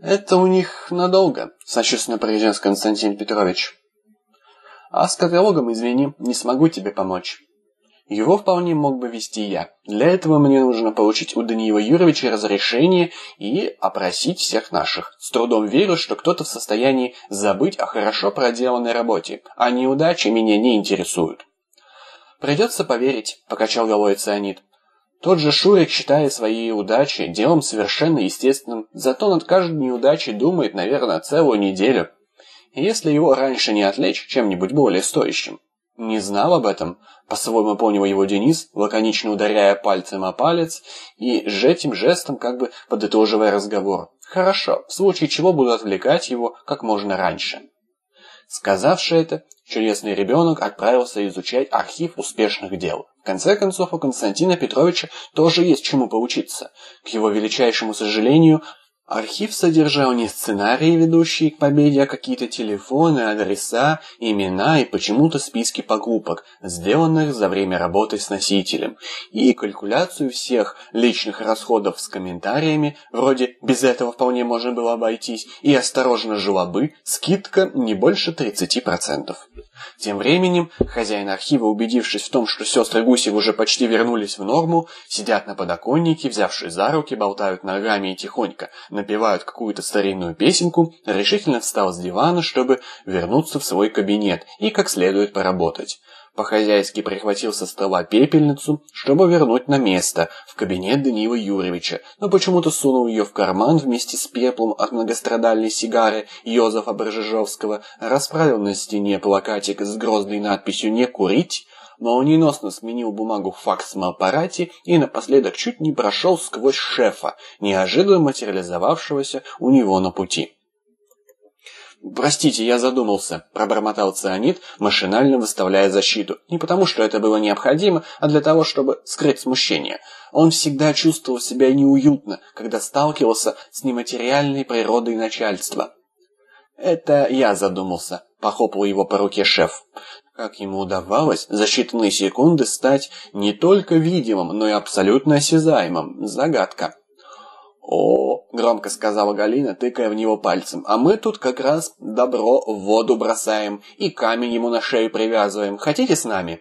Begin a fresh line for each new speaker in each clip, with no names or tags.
Это у них надолго, сочувственно произнес Константин Петрович. А с каталогом, извини, не смогу тебе помочь. Его вполне мог бы вести я. Для этого мне нужно получить у Даниила Юрьевича разрешение и опросить всех наших. С трудом верю, что кто-то в состоянии забыть о хорошо проделанной работе, а неудачи меня не интересуют. Придется поверить, покачал головой Цианид. Тот же Шурик считает свои удачи делом совершенно естественным, зато над каждой неудачей думает, наверное, целую неделю. Если его раньше не отвлечь чем-нибудь более стоящим. Не знал об этом, по-своему понял его Денис, лаконично ударяя пальцем о палец и этим жестом как бы подытоживая разговор. Хорошо, в случае чего буду отвлекать его как можно раньше. Сказавши это, чудесный ребенок отправился изучать архив успешных дел. В конце концов, у Константина Петровича тоже есть чему поучиться. К его величайшему сожалению, Архив содержал не сценарии, ведущие к победе, а какие-то телефоны, адреса, имена и почему-то списки покупок, сделанных за время работы с носителем, и калькуляцию всех личных расходов с комментариями, вроде «без этого вполне можно было обойтись», и осторожно жила скидка не больше 30%. Тем временем хозяин архива, убедившись в том, что сестры Гусев уже почти вернулись в норму, сидят на подоконнике, взявшись за руки, болтают ногами и тихонько напевают какую-то старинную песенку, решительно встал с дивана, чтобы вернуться в свой кабинет и как следует поработать. По-хозяйски прихватил со стола пепельницу, чтобы вернуть на место, в кабинет Даниила Юрьевича, но почему-то сунул ее в карман вместе с пеплом от многострадальной сигары Йозефа Бржежовского, расправил на стене плакатик с грозной надписью «Не курить», молниеносно сменил бумагу в факсовом аппарате и напоследок чуть не прошел сквозь шефа, неожиданно материализовавшегося у него на пути. «Простите, я задумался», – пробормотал цианид, машинально выставляя защиту. Не потому, что это было необходимо, а для того, чтобы скрыть смущение. Он всегда чувствовал себя неуютно, когда сталкивался с нематериальной природой начальства. «Это я задумался», – похлопал его по руке шеф. Как ему удавалось за считанные секунды стать не только видимым, но и абсолютно осязаемым? Загадка. «О!» — громко сказала Галина, тыкая в него пальцем. «А мы тут как раз добро в воду бросаем и камень ему на шею привязываем. Хотите с нами?»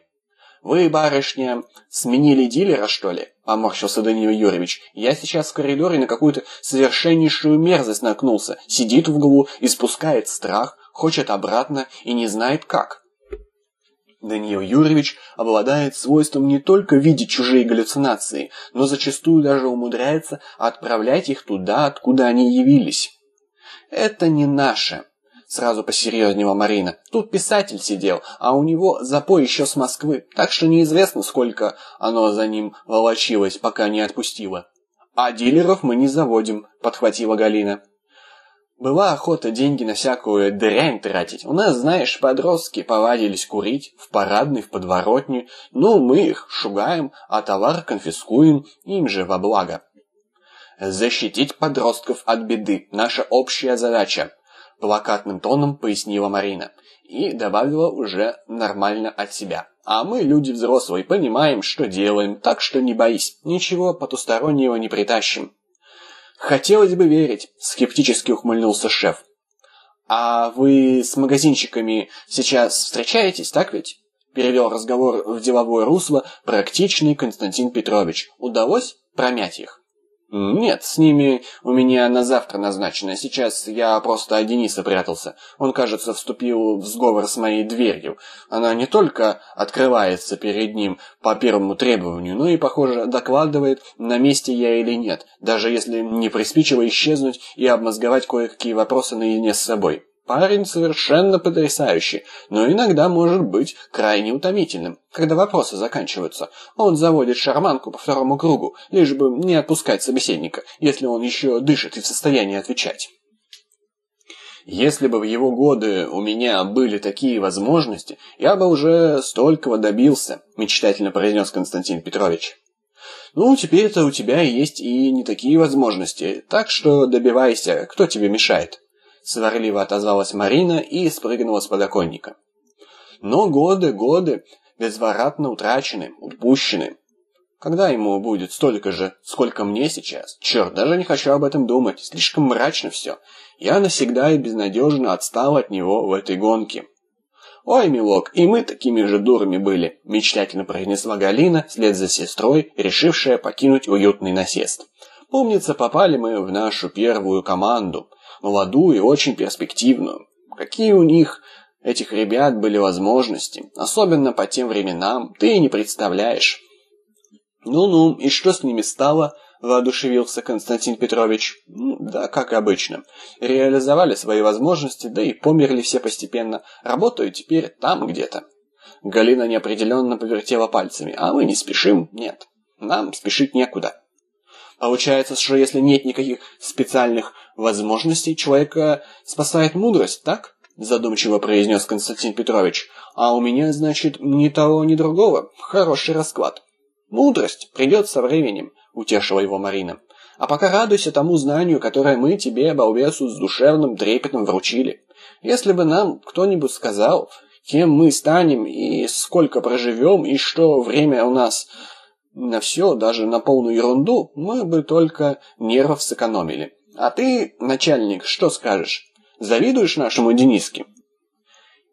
«Вы, барышня, сменили дилера, что ли?» — поморщился Даниил Юрьевич. «Я сейчас в коридоре на какую-то совершеннейшую мерзость наткнулся. Сидит в углу, испускает страх, хочет обратно и не знает как». Даниил Юрьевич обладает свойством не только видеть чужие галлюцинации, но зачастую даже умудряется отправлять их туда, откуда они явились. «Это не наше», — сразу посерьезнела Марина. «Тут писатель сидел, а у него запой еще с Москвы, так что неизвестно, сколько оно за ним волочилось, пока не отпустило». «А дилеров мы не заводим», — подхватила Галина. Была охота деньги на всякую дрянь тратить. У нас, знаешь, подростки повадились курить в парадной, в подворотне. Ну, мы их шугаем, а товар конфискуем, им же во благо. Защитить подростков от беды – наша общая задача, плакатным тоном пояснила Марина. И добавила уже нормально от себя. А мы, люди взрослые, понимаем, что делаем, так что не боись, ничего потустороннего не притащим. «Хотелось бы верить», — скептически ухмыльнулся шеф. «А вы с магазинчиками сейчас встречаетесь, так ведь?» Перевел разговор в деловое русло практичный Константин Петрович. «Удалось промять их?» «Нет, с ними у меня на завтра назначено. Сейчас я просто от Дениса прятался. Он, кажется, вступил в сговор с моей дверью. Она не только открывается перед ним по первому требованию, но и, похоже, докладывает, на месте я или нет, даже если не приспичило исчезнуть и обмозговать кое-какие вопросы наедине с собой. Парень совершенно потрясающий, но иногда может быть крайне утомительным, когда вопросы заканчиваются. Он заводит шарманку по второму кругу, лишь бы не отпускать собеседника, если он еще дышит и в состоянии отвечать. Если бы в его годы у меня были такие возможности, я бы уже столького добился, мечтательно произнес Константин Петрович. Ну, теперь-то у тебя есть и не такие возможности, так что добивайся, кто тебе мешает сварливо отозвалась Марина и спрыгнула с подоконника. Но годы, годы безвозвратно утрачены, упущены. Когда ему будет столько же, сколько мне сейчас? Черт, даже не хочу об этом думать. Слишком мрачно все. Я навсегда и безнадежно отстал от него в этой гонке. «Ой, милок, и мы такими же дурами были», – мечтательно произнесла Галина вслед за сестрой, решившая покинуть уютный насест. «Помнится, попали мы в нашу первую команду, молодую и очень перспективную. Какие у них, этих ребят, были возможности, особенно по тем временам, ты и не представляешь». «Ну-ну, и что с ними стало?» – воодушевился Константин Петрович. «Ну, да, как обычно. Реализовали свои возможности, да и померли все постепенно. Работаю теперь там где-то». Галина неопределенно повертела пальцами. «А мы не спешим? Нет. Нам спешить некуда». Получается, что если нет никаких специальных возможностей, человека спасает мудрость, так? Задумчиво произнес Константин Петрович. А у меня, значит, ни того, ни другого. Хороший расклад. Мудрость придет со временем, утешила его Марина. А пока радуйся тому знанию, которое мы тебе, балбесу, с душевным трепетом вручили. Если бы нам кто-нибудь сказал, кем мы станем и сколько проживем, и что время у нас на все, даже на полную ерунду, мы бы только нервов сэкономили. А ты, начальник, что скажешь? Завидуешь нашему Дениске?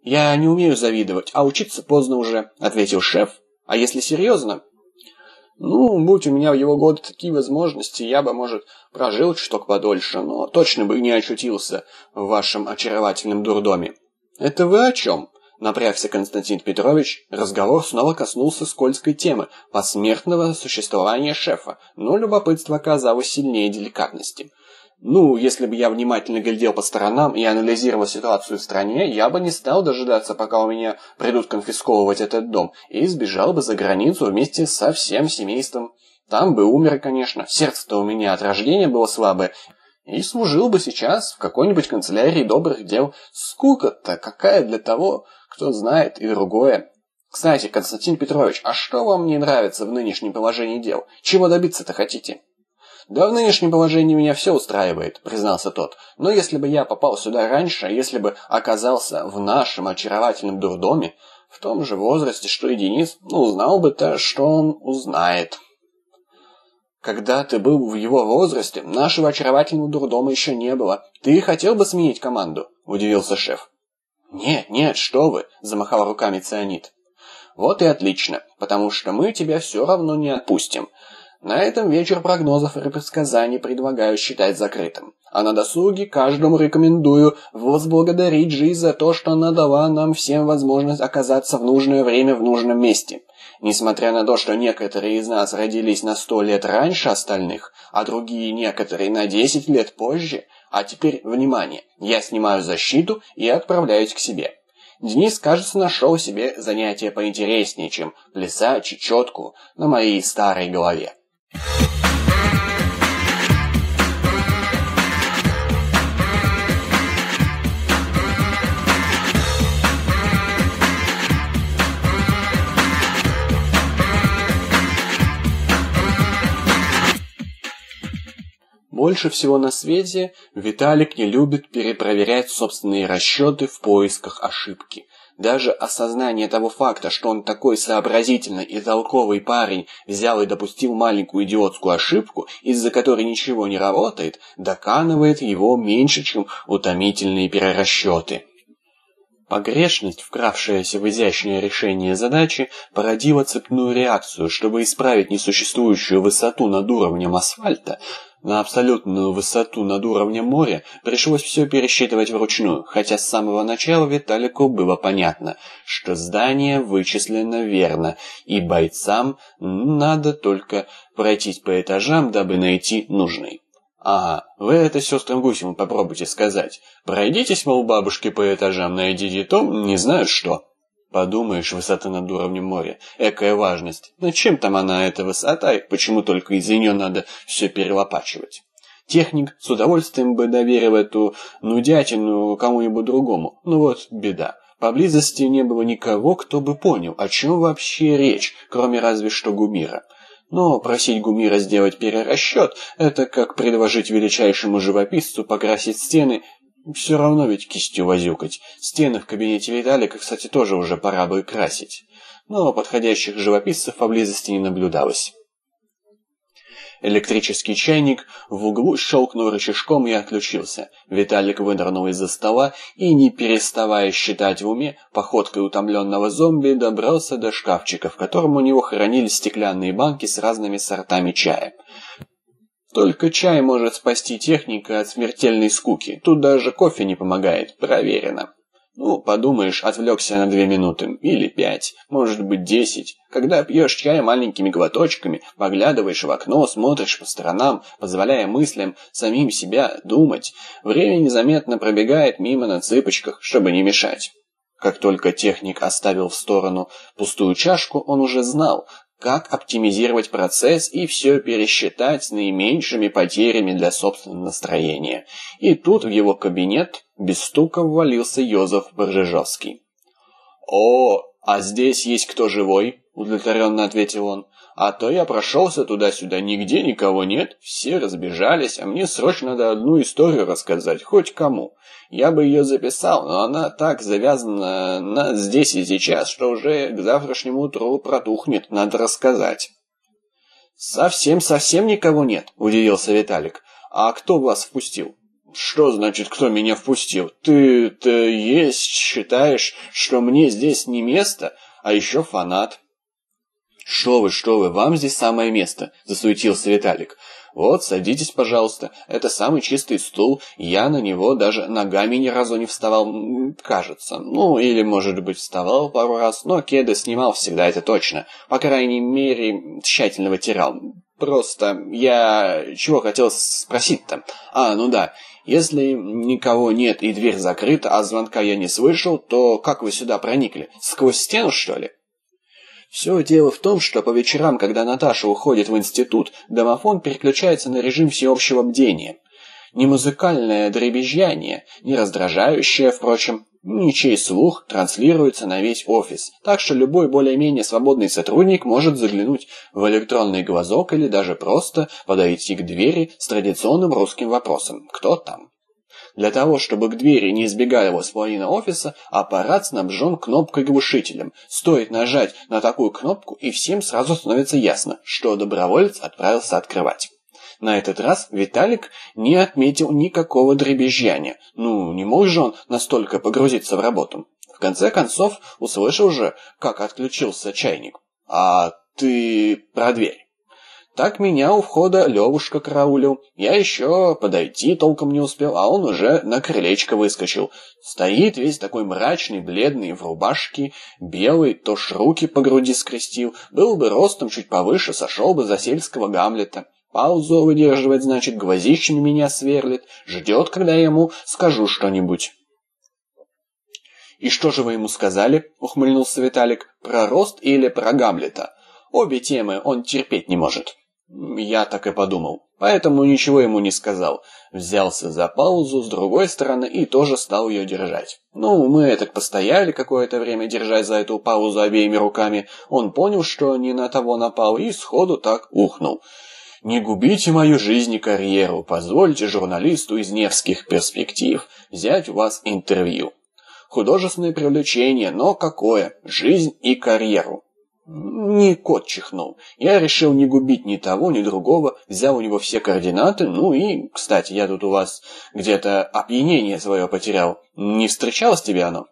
Я не умею завидовать, а учиться поздно уже, ответил шеф. А если серьезно, ну, будь у меня в его годы такие возможности, я бы, может, прожил чуток подольше, но точно бы не очутился в вашем очаровательном дурдоме. Это вы о чем? Напрягся Константин Петрович, разговор снова коснулся скользкой темы посмертного существования шефа, но любопытство оказалось сильнее деликатности. Ну, если бы я внимательно глядел по сторонам и анализировал ситуацию в стране, я бы не стал дожидаться, пока у меня придут конфисковывать этот дом, и сбежал бы за границу вместе со всем семейством. Там бы умер, конечно, сердце-то у меня от рождения было слабое, и служил бы сейчас в какой-нибудь канцелярии добрых дел. Скука-то какая для того, кто знает и другое. Кстати, Константин Петрович, а что вам не нравится в нынешнем положении дел? Чего добиться-то хотите? «Да в нынешнем положении меня все устраивает», — признался тот. «Но если бы я попал сюда раньше, если бы оказался в нашем очаровательном дурдоме, в том же возрасте, что и Денис, ну, узнал бы то, что он узнает». «Когда ты был в его возрасте, нашего очаровательного дурдома еще не было. Ты хотел бы сменить команду?» – удивился шеф. «Нет, нет, что вы!» – замахал руками цианид. «Вот и отлично, потому что мы тебя все равно не отпустим. На этом вечер прогнозов и предсказаний предлагаю считать закрытым. А на досуге каждому рекомендую возблагодарить жизнь за то, что она дала нам всем возможность оказаться в нужное время в нужном месте. Несмотря на то, что некоторые из нас родились на сто лет раньше остальных, а другие некоторые на десять лет позже, а теперь, внимание, я снимаю защиту и отправляюсь к себе. Денис, кажется, нашел себе занятие поинтереснее, чем плясать чечетку на моей старой голове. Больше всего на свете Виталик не любит перепроверять собственные расчеты в поисках ошибки. Даже осознание того факта, что он такой сообразительный и толковый парень взял и допустил маленькую идиотскую ошибку, из-за которой ничего не работает, доканывает его меньше, чем утомительные перерасчеты. Погрешность, вкравшаяся в изящное решение задачи, породила цепную реакцию. Чтобы исправить несуществующую высоту над уровнем асфальта, на абсолютную высоту над уровнем моря пришлось все пересчитывать вручную, хотя с самого начала Виталику было понятно, что здание вычислено верно, и бойцам надо только пройтись по этажам, дабы найти нужный. Ага, вы это сестрам Гусевым попробуйте сказать. Пройдитесь, мол, бабушки по этажам, найдите то, не знаю что. Подумаешь, высота над уровнем моря. Экая важность. Но чем там она, эта высота, и почему только из-за нее надо все перелопачивать? Техник с удовольствием бы доверил эту нудятину кому-нибудь другому. Ну вот, беда. Поблизости не было никого, кто бы понял, о чем вообще речь, кроме разве что Гумира. Но просить Гумира сделать перерасчет – это как предложить величайшему живописцу покрасить стены все равно ведь кистью возюкать. Стены в кабинете Виталика, кстати, тоже уже пора бы красить. Но подходящих живописцев поблизости не наблюдалось. Электрический чайник в углу щелкнул рычажком и отключился. Виталик вынырнул из-за стола и, не переставая считать в уме, походкой утомленного зомби добрался до шкафчика, в котором у него хранились стеклянные банки с разными сортами чая. Только чай может спасти техника от смертельной скуки. Тут даже кофе не помогает, проверено. Ну, подумаешь, отвлекся на две минуты, или пять, может быть десять. Когда пьешь чай маленькими глоточками, поглядываешь в окно, смотришь по сторонам, позволяя мыслям самим себя думать, время незаметно пробегает мимо на цыпочках, чтобы не мешать. Как только техник оставил в сторону пустую чашку, он уже знал, как оптимизировать процесс и все пересчитать с наименьшими потерями для собственного настроения. И тут в его кабинет без стука ввалился Йозеф Боржижовский. «О, а здесь есть кто живой?» – удовлетворенно ответил он. «А то я прошелся туда-сюда, нигде никого нет, все разбежались, а мне срочно надо одну историю рассказать, хоть кому. Я бы ее записал, но она так завязана на здесь и сейчас, что уже к завтрашнему утру протухнет, надо рассказать». «Совсем-совсем никого нет», – удивился Виталик. «А кто вас впустил?» «Что значит, кто меня впустил? Ты-то есть считаешь, что мне здесь не место, а еще фанат?» «Что вы, что вы, вам здесь самое место», – засуетился Виталик. «Вот, садитесь, пожалуйста. Это самый чистый стул. Я на него даже ногами ни разу не вставал, кажется. Ну, или, может быть, вставал пару раз, но кеды снимал всегда, это точно. По крайней мере, тщательно вытирал. Просто я чего хотел спросить-то? А, ну да. Если никого нет и дверь закрыта, а звонка я не слышал, то как вы сюда проникли? Сквозь стену, что ли? Все дело в том, что по вечерам, когда Наташа уходит в институт, домофон переключается на режим всеобщего бдения. Не музыкальное дребезжание, не раздражающее, впрочем, ничей слух транслируется на весь офис, так что любой более-менее свободный сотрудник может заглянуть в электронный глазок или даже просто подойти к двери с традиционным русским вопросом «Кто там?». Для того, чтобы к двери не избегала его половина офиса, аппарат снабжен кнопкой-глушителем. Стоит нажать на такую кнопку, и всем сразу становится ясно, что доброволец отправился открывать. На этот раз Виталик не отметил никакого дребезжания. Ну, не мог же он настолько погрузиться в работу. В конце концов, услышал же, как отключился чайник. «А ты про дверь?» Так меня у входа Левушка караулил. Я еще подойти толком не успел, а он уже на крылечко выскочил. Стоит весь такой мрачный, бледный, в рубашке, белый, то ж руки по груди скрестил. Был бы ростом чуть повыше, сошел бы за сельского Гамлета. Паузу выдерживает, значит, гвоздичами меня сверлит. Ждет, когда я ему скажу что-нибудь. «И что же вы ему сказали?» — ухмыльнулся Виталик. «Про рост или про Гамлета?» Обе темы он терпеть не может. Я так и подумал. Поэтому ничего ему не сказал. Взялся за паузу с другой стороны и тоже стал ее держать. Ну, мы так постояли какое-то время, держась за эту паузу обеими руками. Он понял, что не на того напал, и сходу так ухнул. «Не губите мою жизнь и карьеру. Позвольте журналисту из Невских перспектив взять у вас интервью. Художественное привлечение, но какое? Жизнь и карьеру. Не кот чихнул. Я решил не губить ни того, ни другого, взял у него все координаты, ну и, кстати, я тут у вас где-то опьянение свое потерял. Не встречалось тебе оно?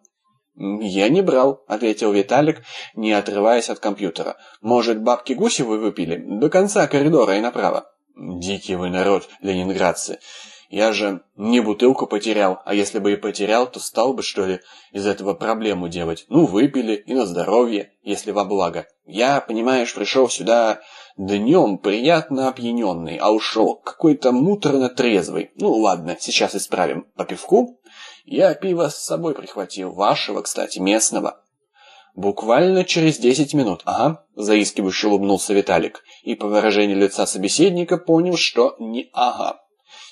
«Я не брал», — ответил Виталик, не отрываясь от компьютера. «Может, бабки гуси вы выпили? До конца коридора и направо». «Дикий вы народ, ленинградцы. Я же не бутылку потерял, а если бы и потерял, то стал бы, что ли, из этого проблему делать. Ну, выпили, и на здоровье, если во благо. Я, понимаешь, пришел сюда днем приятно опьяненный, а ушел какой-то муторно трезвый. Ну, ладно, сейчас исправим. По пивку? Я пиво с собой прихватил, вашего, кстати, местного. Буквально через десять минут. Ага, заискивающе улыбнулся Виталик. И по выражению лица собеседника понял, что не ага.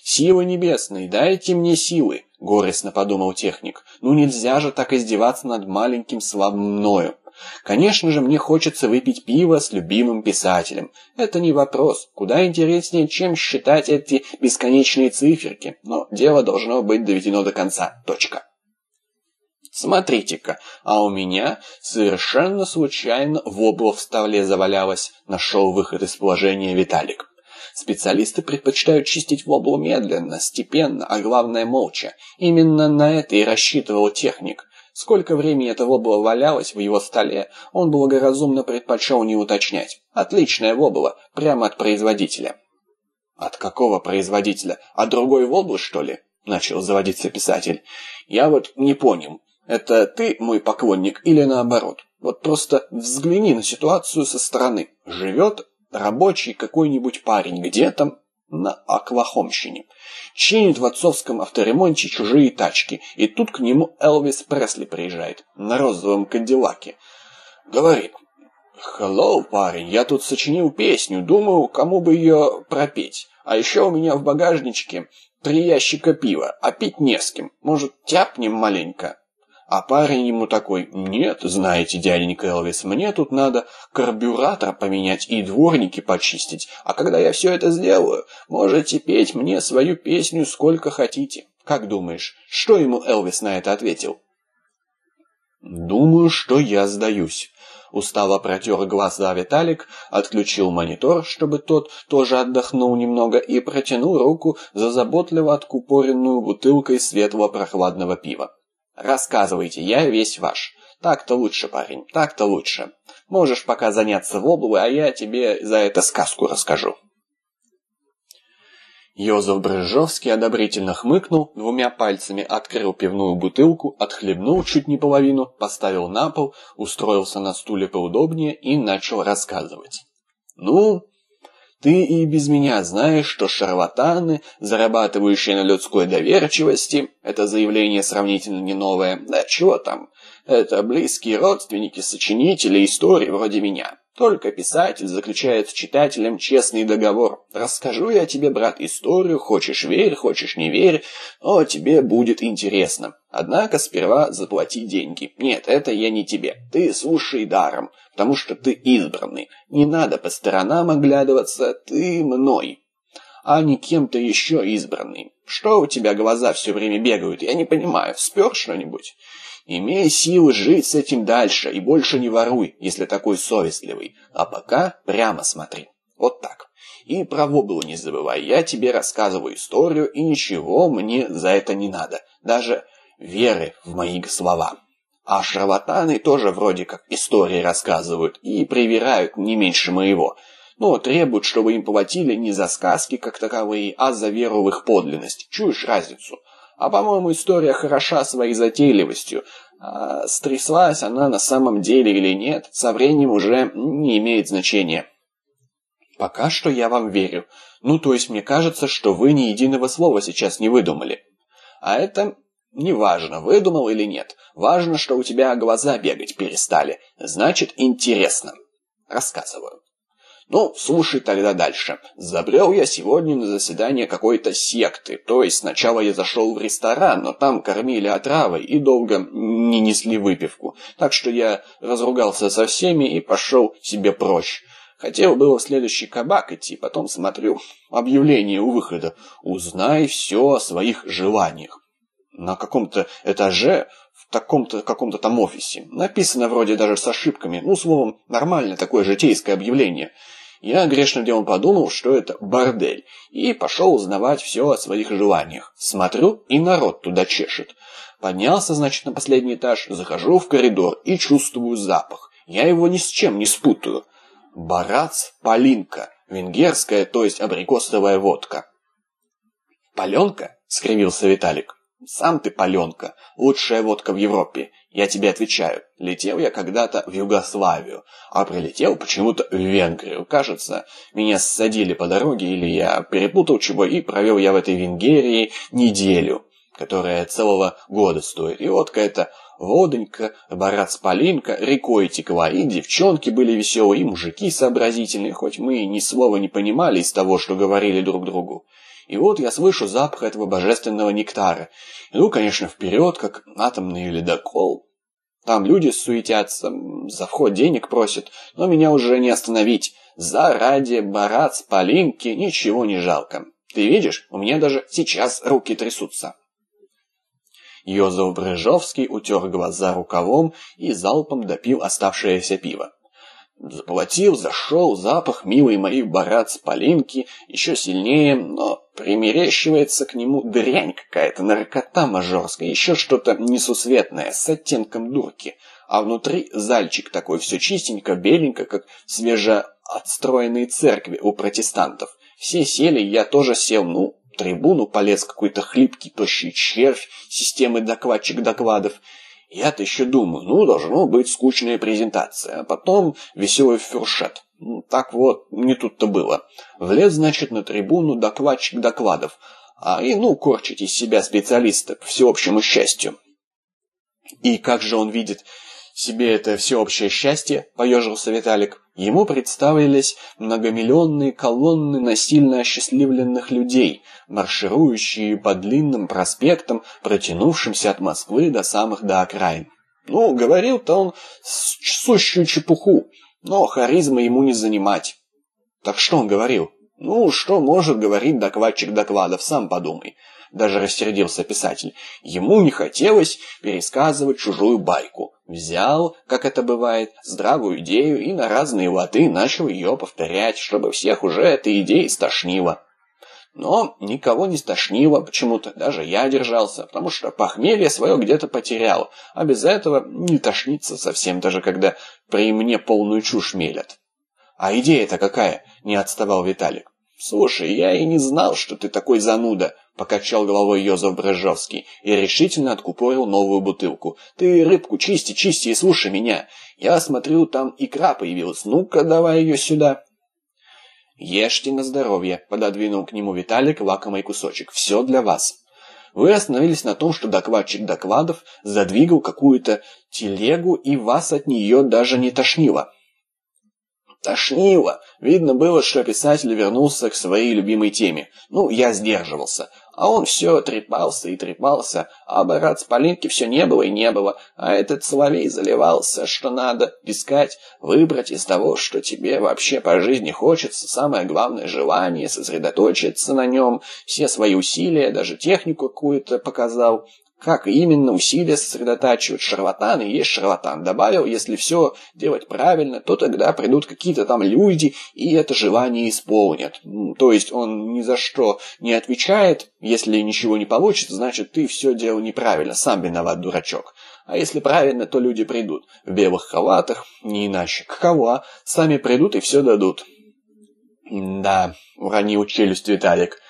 «Силы небесные, дайте мне силы!» — горестно подумал техник. «Ну нельзя же так издеваться над маленьким слабым мною. Конечно же, мне хочется выпить пиво с любимым писателем. Это не вопрос. Куда интереснее, чем считать эти бесконечные циферки. Но дело должно быть доведено до конца. Точка. Смотрите-ка, а у меня совершенно случайно вобла в ставле завалялась. Нашел выход из положения Виталик. Специалисты предпочитают чистить воблу медленно, степенно, а главное молча. Именно на это и рассчитывал техник. Сколько времени эта вобла валялась в его столе, он благоразумно предпочел не уточнять. Отличная вобла, прямо от производителя. «От какого производителя? От другой воблы, что ли?» Начал заводиться писатель. «Я вот не понял, это ты мой поклонник или наоборот? Вот просто взгляни на ситуацию со стороны. Живет рабочий какой-нибудь парень где-то на Оклахомщине. Чинит в отцовском авторемонте чужие тачки, и тут к нему Элвис Пресли приезжает на розовом кадиллаке. Говорит, «Хеллоу, парень, я тут сочинил песню, думаю, кому бы ее пропеть. А еще у меня в багажничке три ящика пива, а пить не с кем. Может, тяпнем маленько?» А парень ему такой, нет, знаете, дяденька Элвис, мне тут надо карбюратор поменять и дворники почистить, а когда я все это сделаю, можете петь мне свою песню сколько хотите. Как думаешь, что ему Элвис на это ответил? Думаю, что я сдаюсь. Устало протер глаза Виталик, отключил монитор, чтобы тот тоже отдохнул немного, и протянул руку за заботливо откупоренную бутылкой светлого прохладного пива. Рассказывайте, я весь ваш. Так-то лучше, парень, так-то лучше. Можешь пока заняться воблой, а я тебе за это сказку расскажу. Йозеф Брыжовский одобрительно хмыкнул, двумя пальцами открыл пивную бутылку, отхлебнул чуть не половину, поставил на пол, устроился на стуле поудобнее и начал рассказывать. «Ну, ты и без меня знаешь, что шарлатаны, зарабатывающие на людской доверчивости, это заявление сравнительно не новое, да чего там, это близкие родственники сочинителей истории вроде меня. Только писатель заключает с читателем честный договор. Расскажу я тебе, брат, историю, хочешь верь, хочешь не верь, но тебе будет интересно. Однако сперва заплати деньги. Нет, это я не тебе. Ты слушай даром, потому что ты избранный. Не надо по сторонам оглядываться, ты мной а не кем-то еще избранный. Что у тебя глаза все время бегают? Я не понимаю. Спер что-нибудь? Имей силы жить с этим дальше и больше не воруй, если такой совестливый. А пока прямо смотри. Вот так. И про воблу не забывай. Я тебе рассказываю историю, и ничего мне за это не надо. Даже веры в мои слова. А шарлатаны тоже вроде как истории рассказывают и привирают не меньше моего. Но требуют, чтобы им платили не за сказки как таковые, а за веру в их подлинность. Чуешь разницу? А по-моему, история хороша своей затейливостью. А стряслась она на самом деле или нет, со временем уже не имеет значения. Пока что я вам верю. Ну, то есть мне кажется, что вы ни единого слова сейчас не выдумали. А это не важно, выдумал или нет. Важно, что у тебя глаза бегать перестали. Значит, интересно. Рассказываю. Ну, слушай тогда дальше. Забрел я сегодня на заседание какой-то секты. То есть сначала я зашел в ресторан, но там кормили отравой и долго не несли выпивку. Так что я разругался со всеми и пошел себе прочь. Хотел было в следующий кабак идти, потом смотрю объявление у выхода. Узнай все о своих желаниях. На каком-то этаже в таком-то каком-то там офисе. Написано вроде даже с ошибками. Ну, словом, нормальное такое житейское объявление. Я грешным делом подумал, что это бордель, и пошел узнавать все о своих желаниях. Смотрю, и народ туда чешет. Поднялся, значит, на последний этаж, захожу в коридор и чувствую запах. Я его ни с чем не спутаю. Барац Полинка, венгерская, то есть абрикосовая водка. «Паленка?» — скривился Виталик. «Сам ты паленка, лучшая водка в Европе. Я тебе отвечаю, летел я когда-то в Югославию, а прилетел почему-то в Венгрию. Кажется, меня ссадили по дороге, или я перепутал чего, и провел я в этой Венгерии неделю, которая целого года стоит. И водка эта водонька, барац Полинка, рекой текла, и девчонки были веселые, и мужики сообразительные, хоть мы ни слова не понимали из того, что говорили друг другу. И вот я слышу запах этого божественного нектара. Иду, конечно, вперед, как атомный ледокол. Там люди суетятся, за вход денег просят, но меня уже не остановить. Заради барац, полинки, ничего не жалко. Ты видишь, у меня даже сейчас руки трясутся. Йозеф Брыжовский утер глаза рукавом и залпом допил оставшееся пиво. Заплатил, зашел, запах милый моей барат с полинки, еще сильнее, но примерещивается к нему дрянь какая-то, наркота мажорская, еще что-то несусветное, с оттенком дурки. А внутри зальчик такой, все чистенько, беленько, как свежеотстроенные церкви у протестантов. Все сели, я тоже сел, ну, трибуну полез какой-то хлипкий, тощий червь системы докладчик докладов. Я-то еще думаю, ну, должно быть скучная презентация, а потом веселый фуршет. Ну, так вот, не тут-то было. Влез, значит, на трибуну докладчик докладов, а и, ну, корчить из себя специалиста по всеобщему счастью. И как же он видит себе это всеобщее счастье, поежился Виталик. Ему представились многомиллионные колонны насильно осчастливленных людей, марширующие по длинным проспектам, протянувшимся от Москвы до самых до окраин. Ну, говорил-то он сущую чепуху, но харизма ему не занимать. Так что он говорил? Ну, что может говорить докладчик докладов, сам подумай. Даже рассердился писатель. Ему не хотелось пересказывать чужую байку. Взял, как это бывает, здравую идею и на разные лады начал ее повторять, чтобы всех уже эта идея стошнила. Но никого не стошнило почему-то, даже я держался, потому что похмелье свое где-то потерял, а без этого не тошнится совсем, даже когда при мне полную чушь мелят. «А идея-то какая?» — не отставал Виталик. «Слушай, я и не знал, что ты такой зануда», — покачал головой Йозеф Брыжовский и решительно откупорил новую бутылку. «Ты рыбку чисти, чисти и слушай меня. Я смотрю, там икра появилась. Ну-ка, давай ее сюда». «Ешьте на здоровье», — пододвинул к нему Виталик лакомый кусочек. «Все для вас». Вы остановились на том, что докладчик докладов задвигал какую-то телегу, и вас от нее даже не тошнило. Тошнило. Видно было, что писатель вернулся к своей любимой теме. Ну, я сдерживался. А он все трепался и трепался, а барат с Полинки все не было и не было, а этот соловей заливался, что надо искать, выбрать из того, что тебе вообще по жизни хочется, самое главное желание, сосредоточиться на нем, все свои усилия, даже технику какую-то показал, как именно усилия сосредотачивать шарлатан и есть шарлатан. Добавил, если все делать правильно, то тогда придут какие-то там люди и это желание исполнят. То есть он ни за что не отвечает, если ничего не получится, значит ты все делал неправильно, сам виноват, дурачок. А если правильно, то люди придут. В белых халатах, не иначе. Какова? Сами придут и все дадут. «Да», — уронил челюсть Виталик, —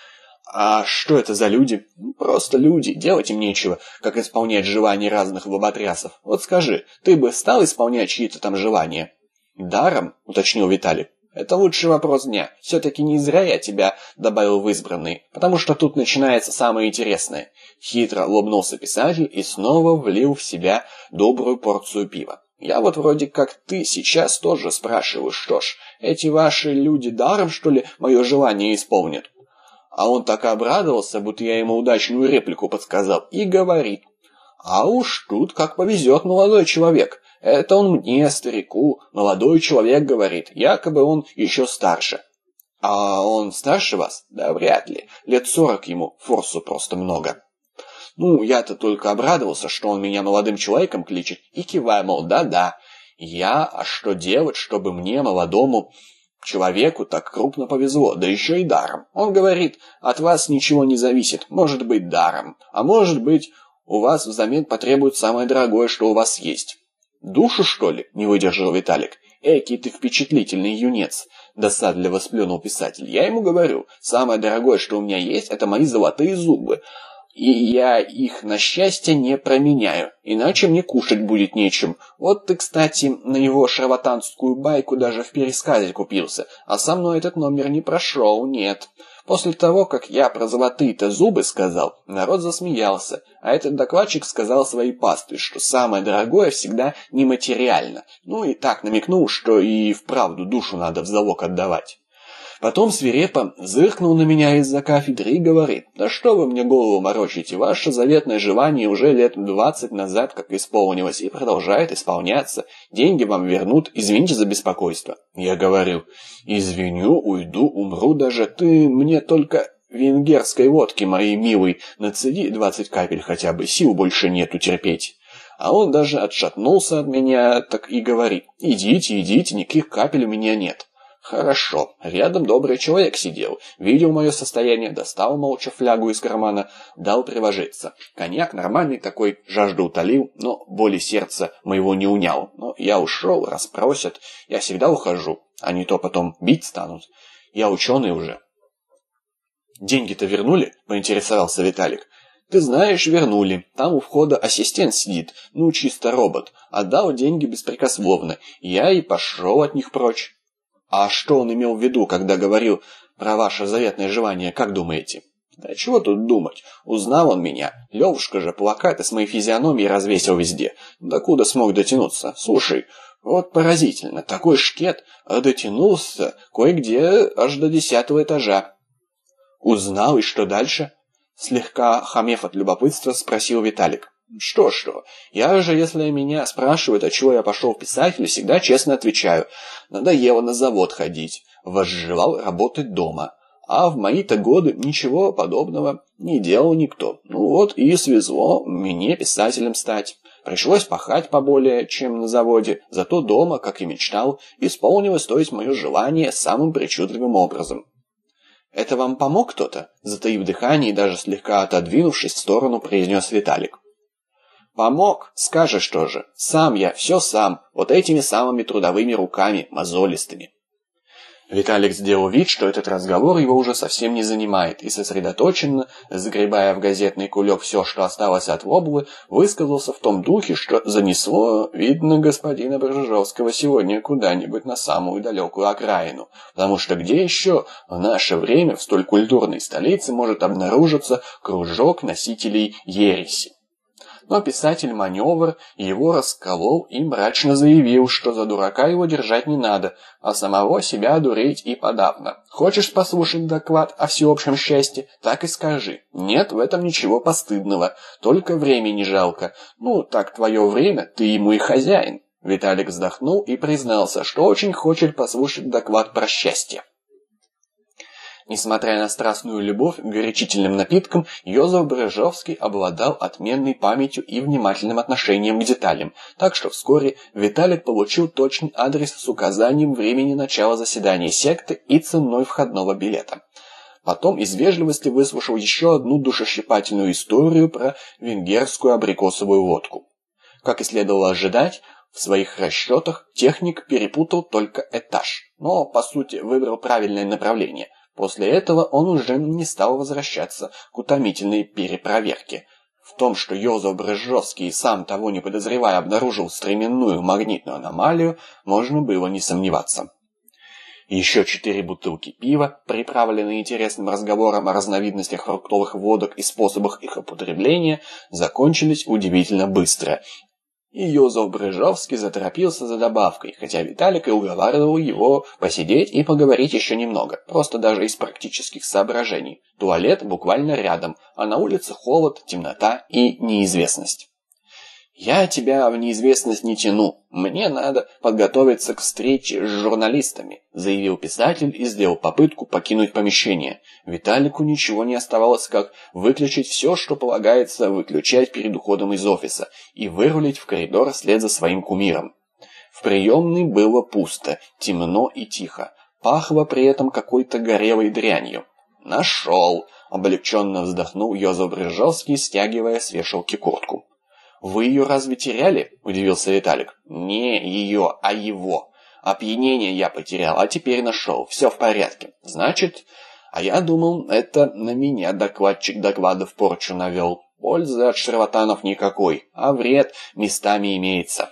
а что это за люди? Просто люди, делать им нечего, как исполнять желания разных лоботрясов. Вот скажи, ты бы стал исполнять чьи-то там желания? Даром, уточнил Виталий. Это лучший вопрос дня. Все-таки не зря я тебя добавил в избранный, потому что тут начинается самое интересное. Хитро улыбнулся писатель и снова влил в себя добрую порцию пива. Я вот вроде как ты сейчас тоже спрашиваю, что ж, эти ваши люди даром, что ли, мое желание исполнят? А он так обрадовался, будто я ему удачную реплику подсказал, и говорит. А уж тут как повезет молодой человек. Это он мне, старику, молодой человек говорит, якобы он еще старше. А он старше вас? Да вряд ли. Лет сорок ему, форсу просто много. Ну, я-то только обрадовался, что он меня молодым человеком кличет, и киваю, мол, да-да. Я, а что делать, чтобы мне, молодому, Человеку так крупно повезло, да еще и даром. Он говорит, от вас ничего не зависит, может быть даром, а может быть у вас взамен потребует самое дорогое, что у вас есть. Душу, что ли? Не выдержал Виталик. Экий ты впечатлительный юнец. Досадливо сплюнул писатель. Я ему говорю, самое дорогое, что у меня есть, это мои золотые зубы и я их на счастье не променяю, иначе мне кушать будет нечем. Вот ты, кстати, на его шарлатанскую байку даже в пересказе купился, а со мной этот номер не прошел, нет. После того, как я про золотые-то зубы сказал, народ засмеялся, а этот докладчик сказал своей пастве, что самое дорогое всегда нематериально. Ну и так намекнул, что и вправду душу надо в залог отдавать. Потом свирепо зыркнул на меня из-за кафедры и говорит, «Да что вы мне голову морочите? Ваше заветное желание уже лет двадцать назад как исполнилось и продолжает исполняться. Деньги вам вернут, извините за беспокойство». Я говорю, «Извиню, уйду, умру даже. Ты мне только венгерской водки, моей милой, нацеди двадцать капель хотя бы, сил больше нету терпеть». А он даже отшатнулся от меня, так и говорит, идите, идите, никаких капель у меня нет. Хорошо. Рядом добрый человек сидел. Видел мое состояние, достал молча флягу из кармана, дал приложиться. Коньяк нормальный такой, жажду утолил, но боли сердца моего не унял. Но я ушел, расспросят. Я всегда ухожу, а не то потом бить станут. Я ученый уже. «Деньги-то вернули?» – поинтересовался Виталик. «Ты знаешь, вернули. Там у входа ассистент сидит, ну, чисто робот. Отдал деньги беспрекословно. Я и пошел от них прочь». А что он имел в виду, когда говорил про ваше заветное желание, как думаете? Да чего тут думать? Узнал он меня. Левушка же плакаты с моей физиономией развесил везде. Да куда смог дотянуться? Слушай, вот поразительно, такой шкет, а дотянулся кое-где аж до десятого этажа. Узнал, и что дальше? Слегка хамев от любопытства, спросил Виталик. Что-что, я же, если меня спрашивают, от чего я пошел в писатель, всегда честно отвечаю. Надоело на завод ходить, возжелал работать дома. А в мои-то годы ничего подобного не делал никто. Ну вот и свезло мне писателем стать. Пришлось пахать поболее, чем на заводе, зато дома, как и мечтал, исполнилось, то есть мое желание самым причудливым образом. «Это вам помог кто-то?» Затаив дыхание и даже слегка отодвинувшись в сторону, произнес Виталик. Помог, скажешь тоже. Сам я, все сам, вот этими самыми трудовыми руками, мозолистыми. Виталик сделал вид, что этот разговор его уже совсем не занимает, и сосредоточенно, загребая в газетный кулек все, что осталось от воблы, высказался в том духе, что занесло, видно, господина Бржижовского сегодня куда-нибудь на самую далекую окраину, потому что где еще в наше время в столь культурной столице может обнаружиться кружок носителей ереси? Но писатель маневр его расколол и мрачно заявил, что за дурака его держать не надо, а самого себя дурить и подавно. Хочешь послушать доклад о всеобщем счастье? Так и скажи. Нет в этом ничего постыдного, только времени жалко. Ну, так твое время, ты ему и хозяин. Виталик вздохнул и признался, что очень хочет послушать доклад про счастье. Несмотря на страстную любовь к горячительным напиткам, Йозеф Брыжовский обладал отменной памятью и внимательным отношением к деталям, так что вскоре Виталик получил точный адрес с указанием времени начала заседания секты и ценой входного билета. Потом из вежливости выслушал еще одну душещипательную историю про венгерскую абрикосовую водку. Как и следовало ожидать, в своих расчетах техник перепутал только этаж, но, по сути, выбрал правильное направление – После этого он уже не стал возвращаться к утомительной перепроверке. В том, что Йозеф Брызжовский, сам того не подозревая, обнаружил стременную магнитную аномалию, можно было не сомневаться. Еще четыре бутылки пива, приправленные интересным разговором о разновидностях фруктовых водок и способах их употребления, закончились удивительно быстро, и Йозеф Брыжовский заторопился за добавкой, хотя Виталик и уговаривал его посидеть и поговорить еще немного, просто даже из практических соображений. Туалет буквально рядом, а на улице холод, темнота и неизвестность. «Я тебя в неизвестность не тяну. Мне надо подготовиться к встрече с журналистами», заявил писатель и сделал попытку покинуть помещение. Виталику ничего не оставалось, как выключить все, что полагается выключать перед уходом из офиса, и вырулить в коридор вслед за своим кумиром. В приемной было пусто, темно и тихо. Пахло при этом какой-то горелой дрянью. «Нашел!» — облегченно вздохнул Йозеф Брыжовский, стягивая с вешалки куртку. «Вы ее разве теряли?» – удивился Виталик. «Не ее, а его. Опьянение я потерял, а теперь нашел. Все в порядке. Значит, а я думал, это на меня докладчик докладов порчу навел. Пользы от шарлатанов никакой, а вред местами имеется».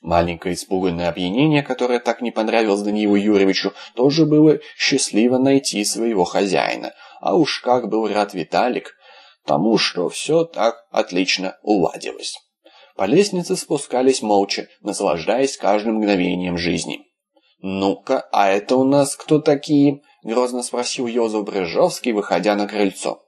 Маленькое испуганное опьянение, которое так не понравилось Даниилу Юрьевичу, тоже было счастливо найти своего хозяина. А уж как был рад Виталик, тому, что все так отлично уладилось. По лестнице спускались молча, наслаждаясь каждым мгновением жизни. «Ну-ка, а это у нас кто такие?» — грозно спросил Йозеф Брыжовский, выходя на крыльцо.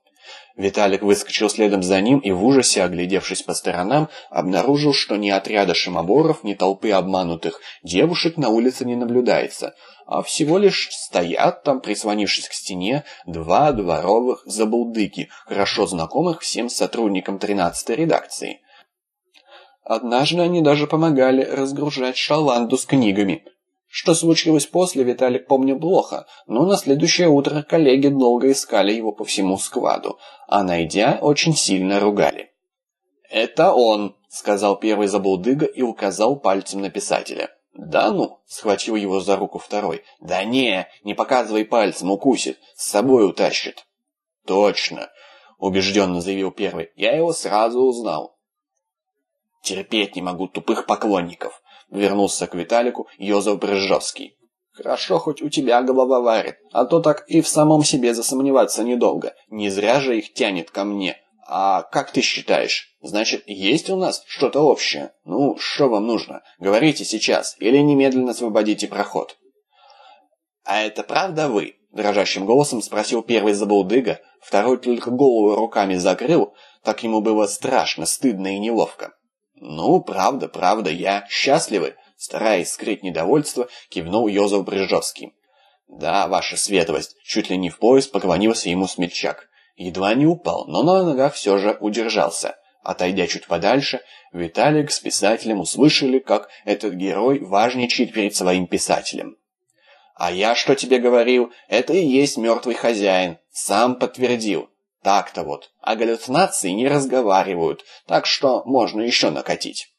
Виталик выскочил следом за ним и в ужасе, оглядевшись по сторонам, обнаружил, что ни отряда шимоборов, ни толпы обманутых девушек на улице не наблюдается, а всего лишь стоят там, прислонившись к стене, два дворовых забулдыки, хорошо знакомых всем сотрудникам 13-й редакции. Однажды они даже помогали разгружать шаланду с книгами. Что случилось после, Виталик помнил плохо, но на следующее утро коллеги долго искали его по всему складу, а найдя, очень сильно ругали. «Это он», — сказал первый забулдыга и указал пальцем на писателя. «Да ну!» — схватил его за руку второй. «Да не, не показывай пальцем, укусит, с собой утащит». «Точно!» — убежденно заявил первый. «Я его сразу узнал». «Терпеть не могу тупых поклонников», — вернулся к Виталику Йозеф Брыжовский. «Хорошо, хоть у тебя голова варит, а то так и в самом себе засомневаться недолго. Не зря же их тянет ко мне. А как ты считаешь? Значит, есть у нас что-то общее? Ну, что вам нужно? Говорите сейчас, или немедленно освободите проход». «А это правда вы?» — дрожащим голосом спросил первый забулдыга, второй только голову руками закрыл, так ему было страшно, стыдно и неловко. «Ну, правда, правда, я счастливый», — стараясь скрыть недовольство, кивнул Йозеф Брыжовский. «Да, ваша светлость», — чуть ли не в пояс поклонился ему смельчак. Едва не упал, но на ногах все же удержался. Отойдя чуть подальше, Виталик с писателем услышали, как этот герой важничает перед своим писателем. «А я что тебе говорил? Это и есть мертвый хозяин. Сам подтвердил. Так-то вот. А галлюцинации не разговаривают, так что можно еще накатить.